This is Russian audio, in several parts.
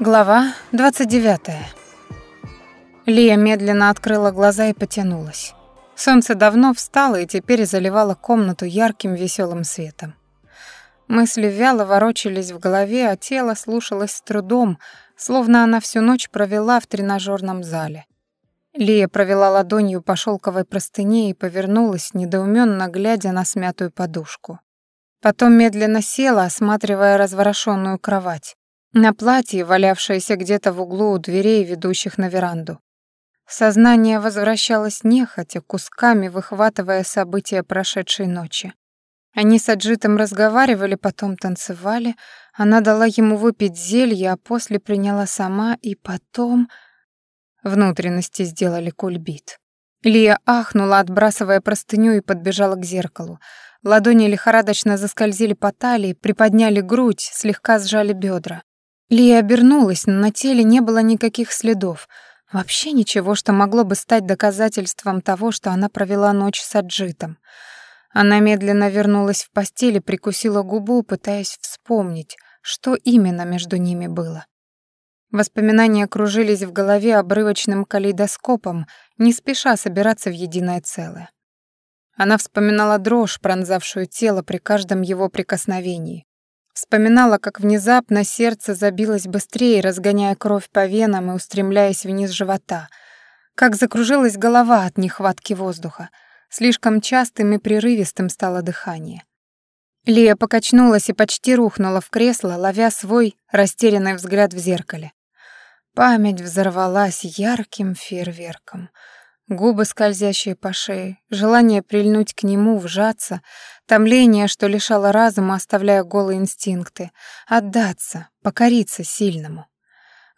Глава 29. Лия медленно открыла глаза и потянулась. Солнце давно встало и теперь заливало комнату ярким веселым светом. Мысли вяло ворочались в голове, а тело слушалось с трудом, словно она всю ночь провела в тренажерном зале. Лия провела ладонью по шелковой простыне и повернулась, недоуменно глядя на смятую подушку. Потом медленно села, осматривая разворошенную кровать. На платье, валявшееся где-то в углу у дверей, ведущих на веранду. Сознание возвращалось нехотя, кусками выхватывая события прошедшей ночи. Они с Аджитом разговаривали, потом танцевали. Она дала ему выпить зелье, а после приняла сама, и потом... Внутренности сделали кульбит. Лия ахнула, отбрасывая простыню, и подбежала к зеркалу. Ладони лихорадочно заскользили по талии, приподняли грудь, слегка сжали бедра. Лия обернулась, но на теле не было никаких следов. Вообще ничего, что могло бы стать доказательством того, что она провела ночь с Аджитом. Она медленно вернулась в постель и прикусила губу, пытаясь вспомнить, что именно между ними было. Воспоминания кружились в голове обрывочным калейдоскопом, не спеша собираться в единое целое. Она вспоминала дрожь, пронзавшую тело при каждом его прикосновении. Вспоминала, как внезапно сердце забилось быстрее, разгоняя кровь по венам и устремляясь вниз живота. Как закружилась голова от нехватки воздуха. Слишком частым и прерывистым стало дыхание. Лия покачнулась и почти рухнула в кресло, ловя свой растерянный взгляд в зеркале. Память взорвалась ярким фейерверком — Губы скользящие по шее, желание прильнуть к нему, вжаться, томление, что лишало разума, оставляя голые инстинкты, отдаться, покориться сильному.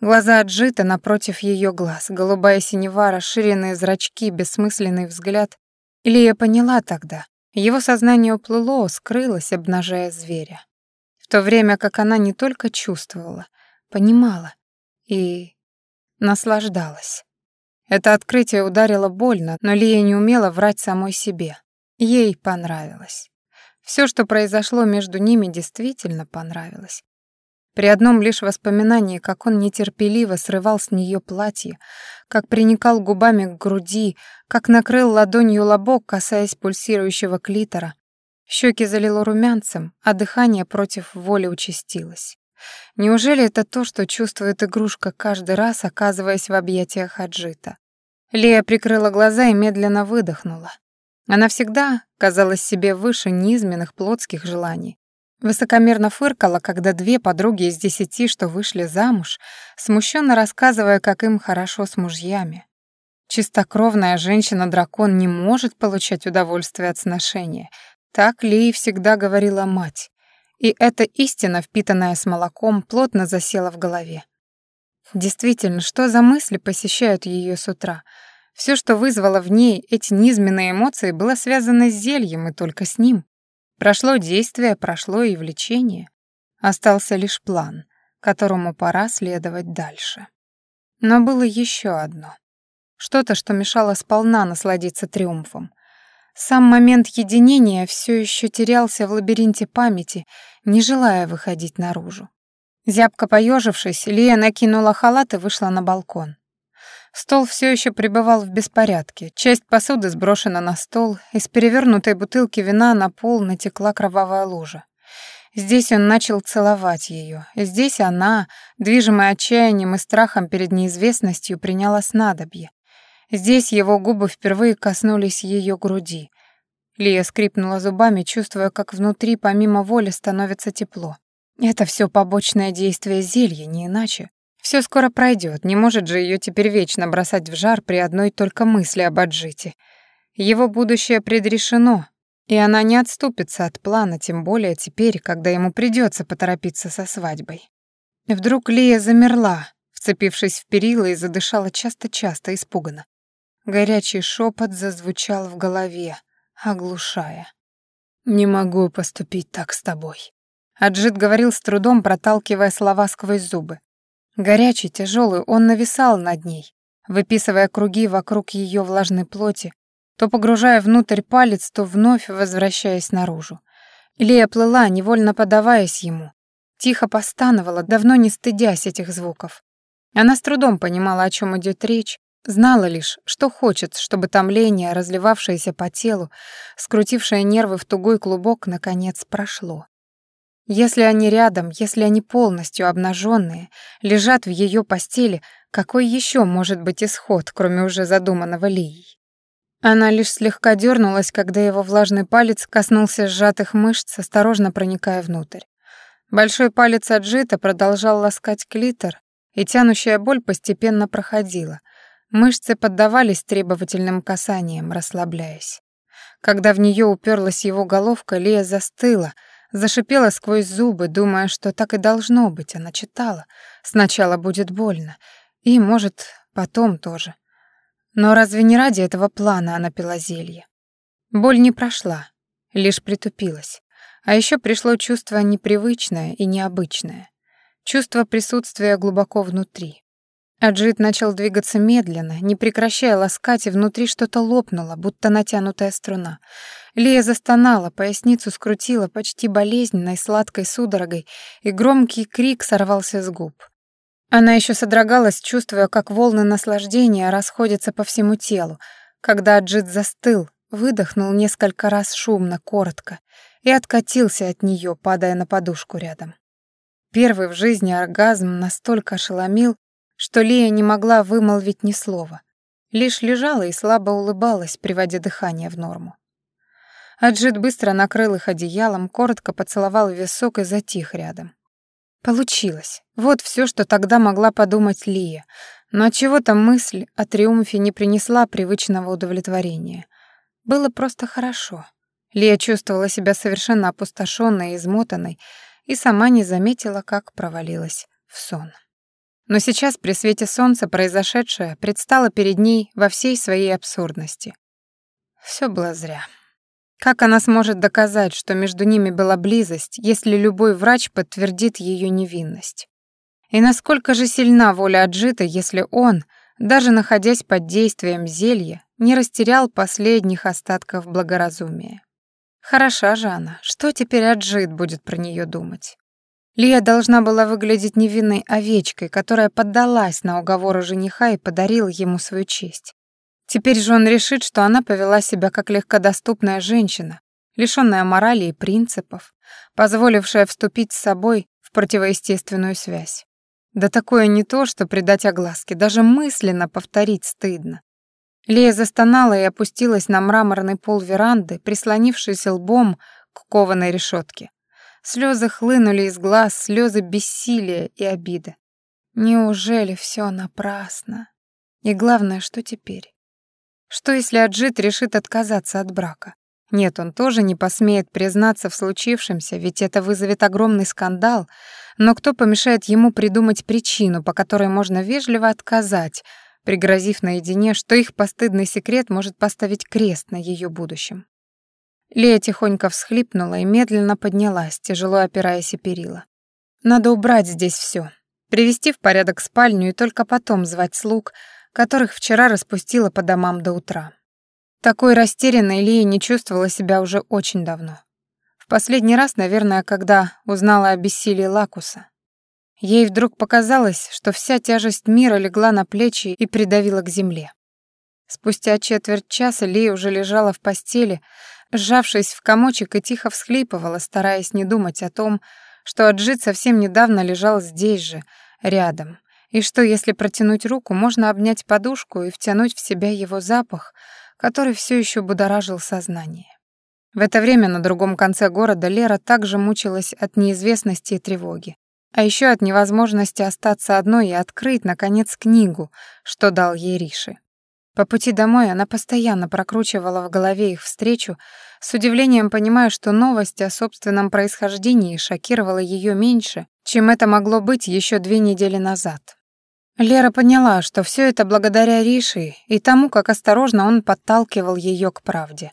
Глаза отжито напротив ее глаз, голубая синева, расширенные зрачки, бессмысленный взгляд. Или я поняла тогда. Его сознание уплыло, скрылось, обнажая зверя. В то время как она не только чувствовала, понимала и наслаждалась. Это открытие ударило больно, но Лия не умела врать самой себе. Ей понравилось. Все, что произошло между ними, действительно понравилось. При одном лишь воспоминании, как он нетерпеливо срывал с нее платье, как приникал губами к груди, как накрыл ладонью лобок, касаясь пульсирующего клитора. Щеки залило румянцем, а дыхание против воли участилось. Неужели это то, что чувствует игрушка каждый раз, оказываясь в объятиях Аджита? Лия прикрыла глаза и медленно выдохнула. Она всегда казалась себе выше низменных плотских желаний. Высокомерно фыркала, когда две подруги из десяти, что вышли замуж, смущенно рассказывая, как им хорошо с мужьями. Чистокровная женщина-дракон не может получать удовольствие от сношения. Так Лии всегда говорила мать и эта истина, впитанная с молоком, плотно засела в голове. Действительно, что за мысли посещают ее с утра? Все, что вызвало в ней эти низменные эмоции, было связано с зельем и только с ним. Прошло действие, прошло и влечение. Остался лишь план, которому пора следовать дальше. Но было еще одно. Что-то, что мешало сполна насладиться триумфом. Сам момент единения все еще терялся в лабиринте памяти, не желая выходить наружу. Зябко поежившись, Лия накинула халат и вышла на балкон. Стол все еще пребывал в беспорядке. Часть посуды сброшена на стол, из перевернутой бутылки вина на пол натекла кровавая лужа. Здесь он начал целовать ее. Здесь она, движимая отчаянием и страхом перед неизвестностью, приняла снадобье, Здесь его губы впервые коснулись ее груди. Лия скрипнула зубами, чувствуя, как внутри помимо воли становится тепло. Это все побочное действие зелья, не иначе. Все скоро пройдет, не может же ее теперь вечно бросать в жар при одной только мысли об отжите. Его будущее предрешено, и она не отступится от плана, тем более теперь, когда ему придется поторопиться со свадьбой. Вдруг Лия замерла, вцепившись в перила и задышала часто-часто испуганно. Горячий шепот зазвучал в голове, оглушая. «Не могу поступить так с тобой». Аджит говорил с трудом, проталкивая слова сквозь зубы. Горячий, тяжелый, он нависал над ней, выписывая круги вокруг ее влажной плоти, то погружая внутрь палец, то вновь возвращаясь наружу. Лия плыла, невольно подаваясь ему. Тихо постановала, давно не стыдясь этих звуков. Она с трудом понимала, о чем идет речь, Знала лишь, что хочет, чтобы томление, разливавшееся по телу, скрутившее нервы в тугой клубок, наконец прошло. Если они рядом, если они полностью обнаженные, лежат в ее постели, какой еще может быть исход, кроме уже задуманного Лией? Она лишь слегка дернулась, когда его влажный палец коснулся сжатых мышц, осторожно проникая внутрь. Большой палец отжита продолжал ласкать клитор, и тянущая боль постепенно проходила — Мышцы поддавались требовательным касаниям, расслабляясь. Когда в нее уперлась его головка, Лия застыла — Зашипела сквозь зубы, думая, что так и должно быть. Она читала. Сначала будет больно. И, может, потом тоже. Но разве не ради этого плана она пила зелье? Боль не прошла, лишь притупилась. А еще пришло чувство непривычное и необычное. Чувство присутствия глубоко внутри. Аджит начал двигаться медленно, не прекращая ласкать, и внутри что-то лопнуло, будто натянутая струна. Лия застонала, поясницу скрутила почти болезненной сладкой судорогой, и громкий крик сорвался с губ. Она еще содрогалась, чувствуя, как волны наслаждения расходятся по всему телу, когда Аджит застыл, выдохнул несколько раз шумно, коротко, и откатился от нее, падая на подушку рядом. Первый в жизни оргазм настолько ошеломил, что Лия не могла вымолвить ни слова, лишь лежала и слабо улыбалась, приводя дыхание в норму. Аджит быстро накрыл их одеялом, коротко поцеловал висок и затих рядом. Получилось. Вот все, что тогда могла подумать Лия, но чего-то мысль о триумфе не принесла привычного удовлетворения. Было просто хорошо. Лия чувствовала себя совершенно опустошенной и измотанной и сама не заметила, как провалилась в сон. Но сейчас при свете солнца произошедшее предстало перед ней во всей своей абсурдности. Все было зря. Как она сможет доказать, что между ними была близость, если любой врач подтвердит ее невинность? И насколько же сильна воля Отжита, если он, даже находясь под действием зелья, не растерял последних остатков благоразумия? Хороша же она, что теперь Отжит будет про нее думать? Лия должна была выглядеть невинной овечкой, которая поддалась на уговоры жениха и подарила ему свою честь. Теперь же он решит, что она повела себя как легкодоступная женщина, лишённая морали и принципов, позволившая вступить с собой в противоестественную связь. Да такое не то, что придать огласке, даже мысленно повторить стыдно. Лия застонала и опустилась на мраморный пол веранды, прислонившись лбом к кованой решетке. Слезы хлынули из глаз, слезы бессилия и обиды. Неужели все напрасно? И главное, что теперь? Что если Аджит решит отказаться от брака? Нет, он тоже не посмеет признаться в случившемся, ведь это вызовет огромный скандал, но кто помешает ему придумать причину, по которой можно вежливо отказать, пригрозив наедине, что их постыдный секрет может поставить крест на ее будущем. Лея тихонько всхлипнула и медленно поднялась, тяжело опираясь о перила. «Надо убрать здесь все, привести в порядок спальню и только потом звать слуг, которых вчера распустила по домам до утра». Такой растерянной Лея не чувствовала себя уже очень давно. В последний раз, наверное, когда узнала о бессилии Лакуса. Ей вдруг показалось, что вся тяжесть мира легла на плечи и придавила к земле. Спустя четверть часа Лея уже лежала в постели, Сжавшись в комочек и тихо всхлипывала, стараясь не думать о том, что Аджитса совсем недавно лежал здесь же, рядом, и что, если протянуть руку, можно обнять подушку и втянуть в себя его запах, который все еще будоражил сознание. В это время на другом конце города Лера также мучилась от неизвестности и тревоги, а еще от невозможности остаться одной и открыть, наконец, книгу, что дал ей Риши. По пути домой она постоянно прокручивала в голове их встречу, с удивлением понимая, что новость о собственном происхождении шокировала ее меньше, чем это могло быть еще две недели назад. Лера поняла, что все это благодаря Риши и тому, как осторожно он подталкивал ее к правде.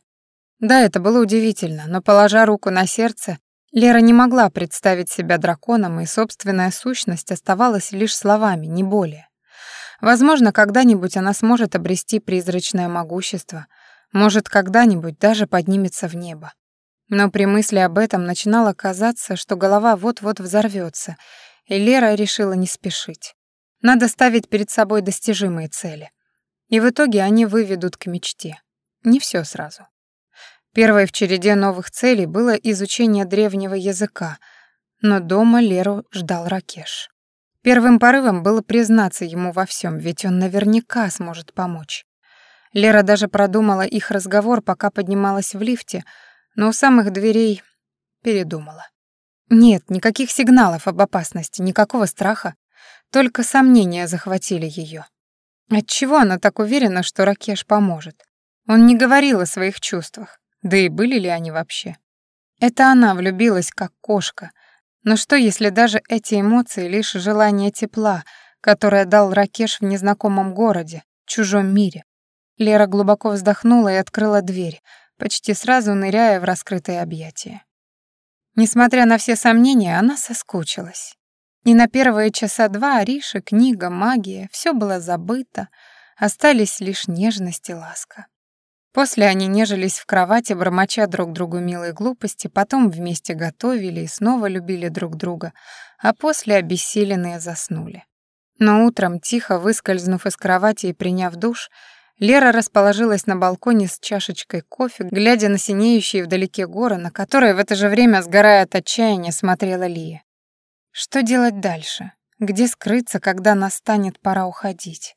Да, это было удивительно, но, положа руку на сердце, Лера не могла представить себя драконом, и собственная сущность оставалась лишь словами, не более. Возможно, когда-нибудь она сможет обрести призрачное могущество. Может, когда-нибудь даже поднимется в небо. Но при мысли об этом начинало казаться, что голова вот-вот взорвётся, и Лера решила не спешить. Надо ставить перед собой достижимые цели. И в итоге они выведут к мечте. Не всё сразу. Первой в череде новых целей было изучение древнего языка, но дома Леру ждал Ракеш. Первым порывом было признаться ему во всем, ведь он наверняка сможет помочь. Лера даже продумала их разговор, пока поднималась в лифте, но у самых дверей передумала. Нет, никаких сигналов об опасности, никакого страха. Только сомнения захватили ее. Отчего она так уверена, что Ракеш поможет? Он не говорил о своих чувствах, да и были ли они вообще. Это она влюбилась как кошка, Но что, если даже эти эмоции — лишь желание тепла, которое дал Ракеш в незнакомом городе, чужом мире? Лера глубоко вздохнула и открыла дверь, почти сразу ныряя в раскрытые объятия. Несмотря на все сомнения, она соскучилась. И на первые часа два Ариша, книга, магия — все было забыто, остались лишь нежность и ласка. После они нежились в кровати, бормоча друг другу милые глупости, потом вместе готовили и снова любили друг друга, а после обессиленные заснули. Но утром, тихо выскользнув из кровати и приняв душ, Лера расположилась на балконе с чашечкой кофе, глядя на синеющие вдалеке горы, на которые в это же время, сгорая от отчаяния, смотрела Лия. Что делать дальше? Где скрыться, когда настанет пора уходить?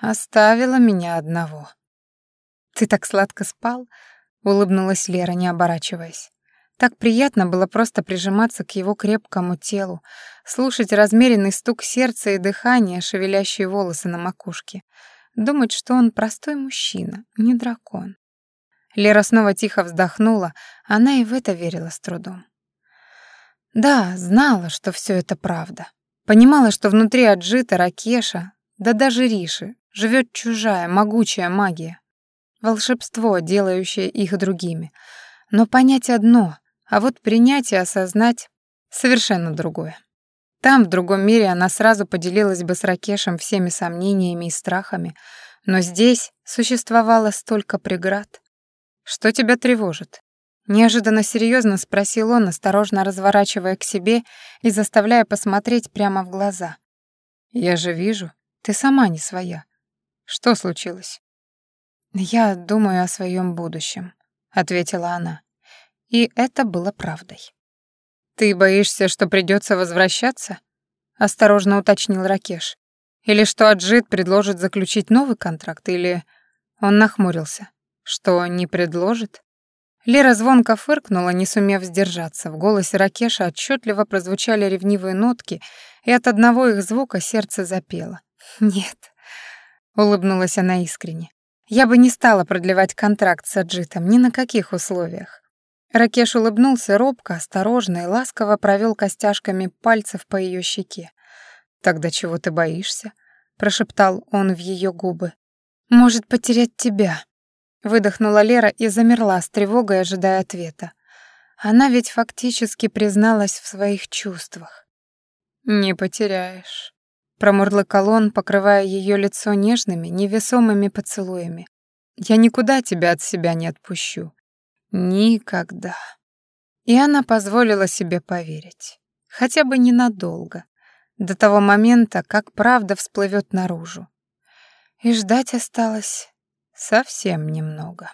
от его дыхания по шее пробежали мурашки. «Оставила меня одного». «Ты так сладко спал?» — улыбнулась Лера, не оборачиваясь. Так приятно было просто прижиматься к его крепкому телу, слушать размеренный стук сердца и дыхание, шевелящие волосы на макушке — Думать, что он простой мужчина, не дракон. Лера снова тихо вздохнула, она и в это верила с трудом. Да, знала, что все это правда. Понимала, что внутри Аджита, Ракеша, Да даже Риши. Живет чужая, могучая магия. Волшебство, делающее их другими. Но понять одно, а вот принять и осознать — совершенно другое. Там, в другом мире, она сразу поделилась бы с Ракешем всеми сомнениями и страхами, но здесь существовало столько преград. «Что тебя тревожит?» Неожиданно серьезно спросил он, осторожно разворачивая к себе и заставляя посмотреть прямо в глаза. «Я же вижу, ты сама не своя. Что случилось? Я думаю о своем будущем, ответила она. И это было правдой. Ты боишься, что придется возвращаться? осторожно уточнил Ракеш. Или что Аджит предложит заключить новый контракт, или он нахмурился. Что не предложит? Лера звонко фыркнула, не сумев сдержаться. В голосе Ракеша отчетливо прозвучали ревнивые нотки, и от одного их звука сердце запело.«Нет», — улыбнулась она искренне. «Я бы не стала продлевать контракт с Аджитом ни на каких условиях. Ракеш улыбнулся робко, осторожно и ласково провел костяшками пальцев по ее щеке. «Тогда чего ты боишься?» — прошептал он в ее губы. «Может, потерять тебя?» Выдохнула Лера и замерла с тревогой, ожидая ответа. Она ведь фактически призналась в своих чувствах. «Не потеряешь», — промурлыкал он, покрывая ее лицо нежными, невесомыми поцелуями. «Я никуда тебя от себя не отпущу. Никогда. И она позволила себе поверить. Хотя бы ненадолго. До того момента, как правда всплывет наружу. И ждать осталось совсем немного.